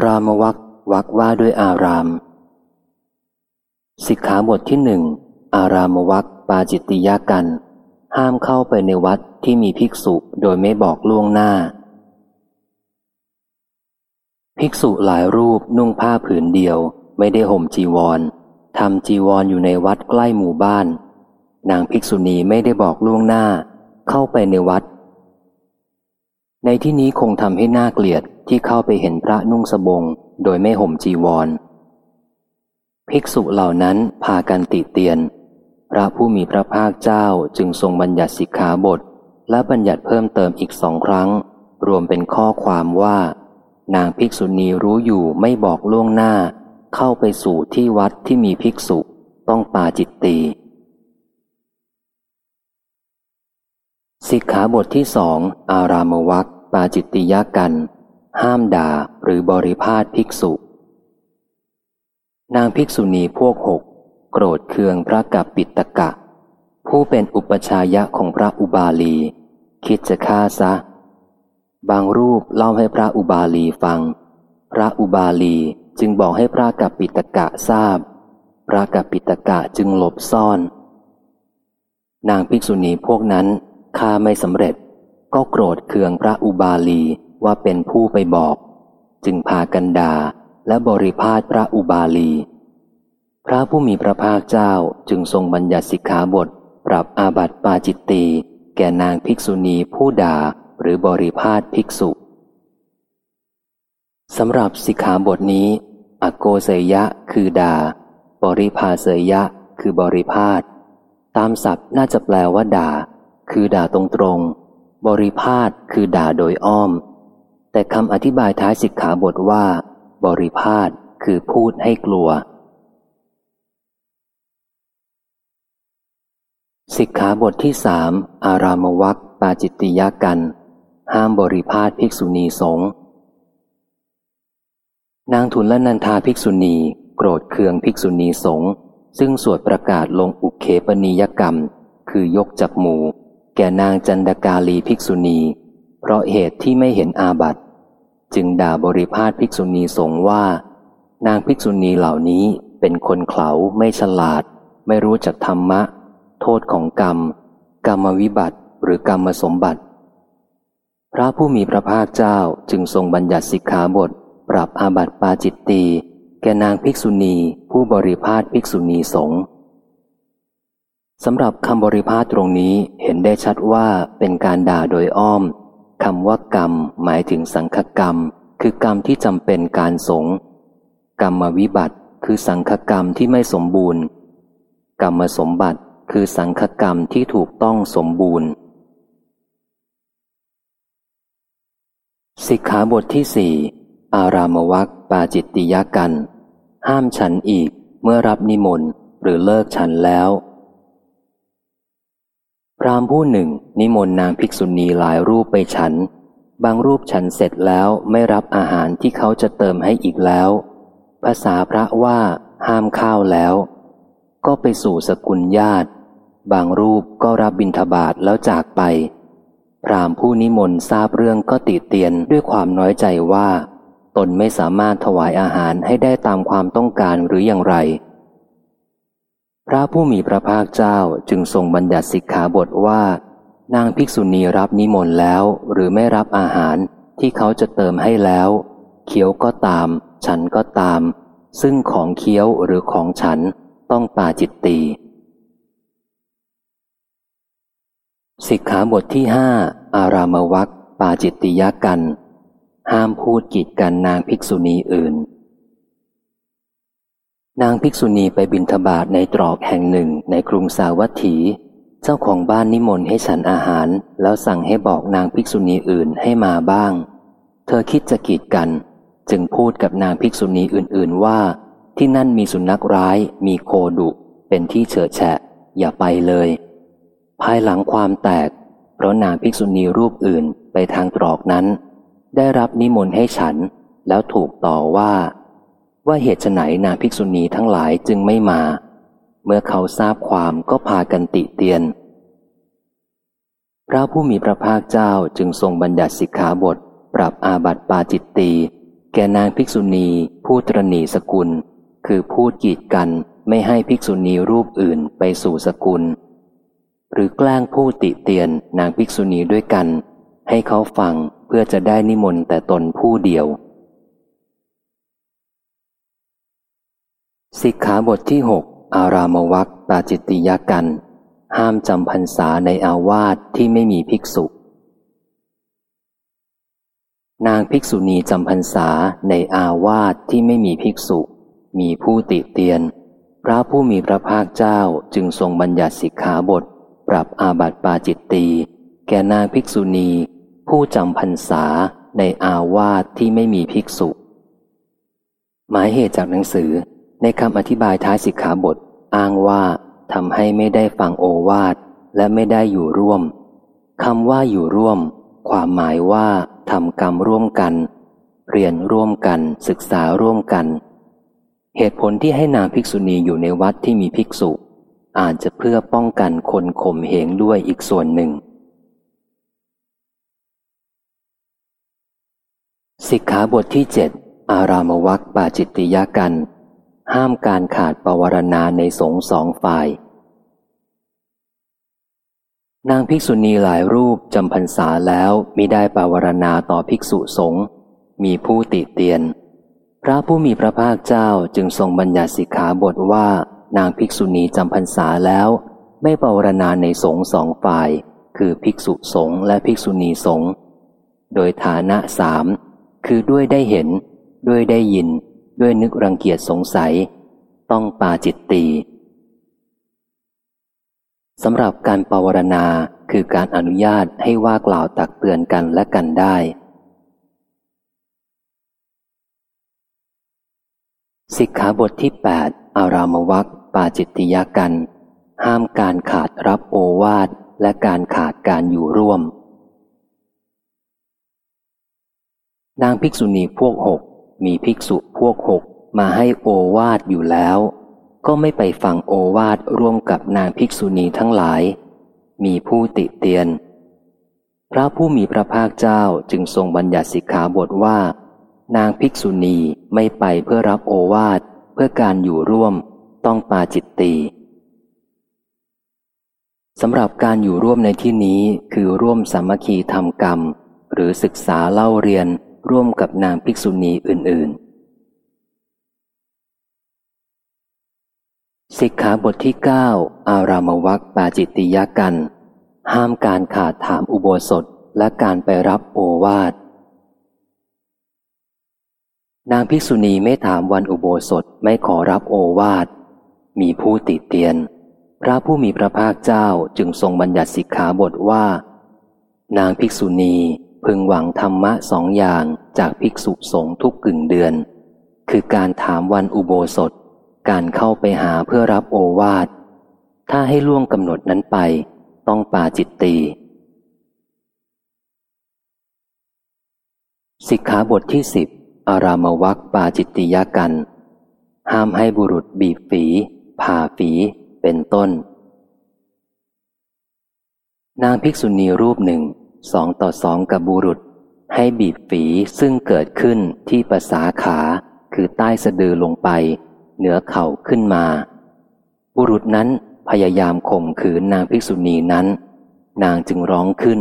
อารามวักวักว่าด้วยอาราม สิกขาบทที่หนึ่งอารามวักปาจิตติยากัน ห้ามเข้าไปในวัดที่มีภิกษุโดยไม่บอกล่วงหน้า ภิกษุหลายรูปนุ่งผ้าผืนเดียว ไม่ได้ห่มจีวรทำจีวรออยู่ในวัดใกล้หมู่บ้าน นางภิกษุณีไม่ได้บอกล่วงหน้า เข้าไปในวัด ในที่นี้คงทำให้น่าเกลียด ที่เข้าไปเห็นพระนุ่งสบงโดยไม่ห่มจีวร ภิกษุเหล่านั้นพากันติเตียน พระผู้มีพระภาคเจ้าจึงทรงบัญญัติสิกขาบท และบัญญัติเพิ่มเติมอีกสองครั้ง รวมเป็นข้อความว่า นางภิกษุณีรู้อยู่ไม่บอกล่วงหน้า เข้าไปสู่ที่วัดที่มีภิกษุต้องปาจิตตีสิกขาบทที่สองอารามวักปาจิตติยกัน ห้ามด่าหรือบริพาทภิกษุ นางภิกษุณีพวกหก โกรธเคืองพระกับปิตกะ ผู้เป็นอุปชายะของพระอุบาลี คิดจะฆ่าซะ บางรูปเล่าให้พระอุบาลีฟัง พระอุบาลีจึงบอกให้พระกับปิตกะทราบ พระกับปิตกะจึงหลบซ่อน นางภิกษุณีพวกนั้นฆ่าไม่สำเร็จก็โกรธเคืองพระอุบาลี ว่าเป็นผู้ไปบอก จึงพากันดาและบริพาทพระอุบาลี พระผู้มีพระภาคเจ้าจึงทรงบัญญัติสิกขาบท ปรับอาบัติปาจิตตีแก่นางภิกษุณีผู้ด่าหรือบริพาทภิกษุสำหรับสิกขาบทนี้ อโกเสยะคือด่า บริพาเสยะคือบริพาทตามศัพท์น่าจะแปลว่าด่า คือด่าตรงๆบริพาทคือด่าโดยอ้อม แต่คำอธิบายท้ายสิกขาบทว่า บริพาทคือพูดให้กลัว สิกขาบทที่สามอารามวักปาจิตติยากัน ห้ามบริพาทภิกษุณีสงฆ์นางทุนและนันทาภิกษุณี โกรธเคืองภิกษุณีสงฆ์ซึ่งสวดประกาศลงอุเคปนิยกรรม คือยกจากหมู่ แก่นางจันดกาลีภิกษุณี เพราะเหตุที่ไม่เห็นอาบัติจึงด่าบริพาทภิกษุณีสงว่า นางภิกษุณีเหล่านี้เป็นคนเขลาไม่ฉลาด ไม่รู้จักธรรมะ โทษของกรรม กรรมวิบัติหรือกรรมสมบัติ พระผู้มีพระภาคเจ้าจึงทรงบัญญัติสิกขาบท ปรับอาบัติปาจิตตีแก่นางภิกษุณีผู้บริพาทภิกษุณีสงฆ์สำหรับคำบริพาทตรงนี้เห็นได้ชัดว่าเป็นการด่าโดยอ้อม คำว่ากรรมหมายถึงสังฆกรรม คือกรรมที่จำเป็นการสงฆ์กรรมวิบัติคือสังฆกรรมที่ไม่สมบูรณ์ กรรมสมบัติคือสังฆกรรมที่ถูกต้องสมบูรณ์ สิกขาบทที่สี่อารามวักปาจิตติยกัน ห้ามฉันอีกเมื่อรับนิมนต์หรือเลิกฉันแล้ว พรามผู้หนึ่ง นิมนต์นางภิกษุณีหลายรูปไปฉัน บางรูปฉันเสร็จแล้วไม่รับอาหารที่เขาจะเติมให้อีกแล้ว ภาษาพระว่าห้ามข้าวแล้ว ก็ไปสู่สกุลญาติ บางรูปก็รับบิณฑบาตแล้วจากไป พรามผู้นิมนต์ทราบเรื่องก็ติเตียนด้วยความน้อยใจว่า ตนไม่สามารถถวายอาหารให้ได้ตามความต้องการหรืออย่างไร พระผู้มีพระภาคเจ้าจึงทรงบัญญัติสิกขาบทว่า นางภิกษุณีรับนิมนต์แล้ว หรือไม่รับอาหารที่เขาจะเติมให้แล้วเคี้ยวก็ตาม ฉันก็ตาม ซึ่งของเคี้ยวหรือของฉันต้องปาจิตตีสิกขาบทที่ห้าอารามวักปาจิตติยกัน ห้ามพูดกีดกันนางภิกษุณีอื่น นางภิกษุณีไปบินทบาทในตรอกแห่งหนึ่งในกรุงสาวัตถี เจ้าของบ้านนิมนต์ให้ฉันอาหาร แล้วสั่งให้บอกนางภิกษุณีอื่นให้มาบ้าง เธอคิดจะกีดกัน จึงพูดกับนางภิกษุณีอื่น ๆว่า ที่นั่นมีสุนัขร้าย มีโคดุ เป็นที่เฉอะแฉะ อย่าไปเลย ภายหลังความแตก เพราะนางภิกษุณีรูปอื่นไปทางตรอกนั้น ได้รับนิมนต์ให้ฉัน แล้วถูกต่อว่า ว่าเหตุไหนนางภิกษุณีทั้งหลายจึงไม่มา เมื่อเขาทราบความก็พากันติเตียน พระผู้มีพระภาคเจ้าจึงทรงบัญญัติสิกขาบท ปรับอาบัติปาจิตตีแก่นางภิกษุณีผู้ตรณีสกุล คือพูดกีดกันไม่ให้ภิกษุณีรูปอื่นไปสู่สกุล หรือแกล้งผู้ติเตียนนางภิกษุณีด้วยกัน ให้เขาฟังเพื่อจะได้นิมนต์แต่ตนผู้เดียว สิกขาบทที่หกอารามวัคปาจิตติยากัน ห้ามจำพรรษาในอาวาสที่ไม่มีภิกษุ นางภิกษุณีจำพรรษาในอาวาสที่ไม่มีภิกษุ มีผู้ติเตียน พระผู้มีพระภาคเจ้าจึงทรงบัญญัติสิกขาบท ปรับอาบัติปาจิตตีแก่นางภิกษุณี ผู้จำพรรษาในอาวาสที่ไม่มีภิกษุ หมายเหตุจากหนังสือ ในคำอธิบายท้ายสิกขาบท อ้างว่าทำให้ไม่ได้ฟังโอวาทและไม่ได้อยู่ร่วมคำว่าอยู่ร่วม ความหมายว่าทำกรรมร่วมกัน เรียนร่วมกัน ศึกษาร่วมกัน เหตุผลที่ให้นางภิกษุณีอยู่ในวัดที่มีภิกษุ อาจจะเพื่อป้องกันคนข่มเหงด้วยอีกส่วนหนึ่งสิกขาบทที่เจ็ดอารามวัคปาจิตติยกัน ห้ามการขาดปวารณาในสงสองฝ่าย นางภิกษุณีหลายรูปจำพรรษาแล้วมิได้ปวารณาต่อภิกษุสงฆ์มีผู้ติเตียน พระผู้มีพระภาคเจ้าจึงทรงบัญญัติสิกขาบทว่านางภิกษุณีจำพรรษาแล้ว ไม่ปวารณาในสงสองฝ่าย คือภิกษุสงฆ์และภิกษุณีสงฆ์โดยฐานะสามคือด้วยได้เห็น ด้วยได้ยิน ด้วยนึกรังเกียจสงสัย ต้องปาจิตตีสำหรับการปวารณาคือการอนุญาตให้ว่ากล่าวตักเตือนกันและกันได้ สิกขาบทที่ 8 อารามวัคปาจิตติยากัน ห้ามการขาดรับโอวาทและการขาดการอยู่ร่วม นางภิกษุณีพวกหก มีภิกษุพวกหกมาให้โอวาดอยู่แล้ว ก็ไม่ไปฟังโอวาดร่วมกับนางภิกษุณีทั้งหลาย มีผู้ติเตียน พระผู้มีพระภาคเจ้าจึงทรงบัญญัติสิกขาบทว่า นางภิกษุณีไม่ไปเพื่อรับโอวาดเพื่อการอยู่ร่วมต้องปาจิตตีสำหรับการอยู่ร่วมในที่นี้คือร่วมสามัคคีทำกรรม หรือศึกษาเล่าเรียน ร่วมกับนางภิกษุณีอื่น ๆ สิกขาบทที่ 9 อารามวัคปาจิตติยกัน ห้ามการขาดถามอุโบสถและการไปรับโอวาทนางภิกษุณีไม่ถามวันอุโบสถไม่ขอรับโอวาท มีผู้ติดเตียน พระผู้มีพระภาคเจ้าจึงทรงบัญญัติสิกขาบทว่า นางภิกษุณี พึงหวังธรรมะสองอย่างจากภิกษุสงฆ์ทุกกึ่งเดือน คือการถามวันอุโบสถ การเข้าไปหาเพื่อรับโอวาท ถ้าให้ล่วงกำหนดนั้นไป ต้องปาจิตตีสิกขาบทที่สิบอารามวัคปาจิตติยากัน ห้ามให้บุรุษบีบฝีผ่าฝีเป็นต้น นางภิกษุณีรูปหนึ่ง สองต่อสองกับบุรุษ ให้บีบฝีซึ่งเกิดขึ้นที่ภาษาขา คือใต้สะดือลงไป เหนือเข่าขึ้นมา บุรุษนั้นพยายามข่มขืนนางภิกษุณีนั้น นางจึงร้องขึ้น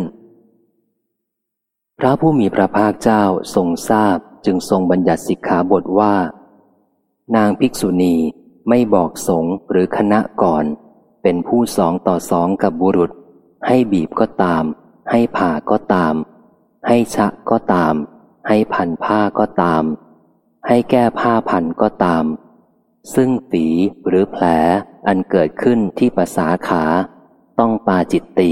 พระผู้มีพระภาคเจ้าทรงทราบจึงทรงบัญญัติสิกขาบทว่า นางภิกษุณีไม่บอกสงหรือคณะก่อน เป็นผู้สองต่อสองกับบุรุษ ให้บีบก็ตาม ให้ผ่าก็ตาม ให้ชะก็ตาม ให้พันผ้าก็ตาม ให้แก้ผ้าพันก็ตาม ซึ่งฝีหรือแผลอันเกิดขึ้นที่ภาษาขา ต้องปาจิตตี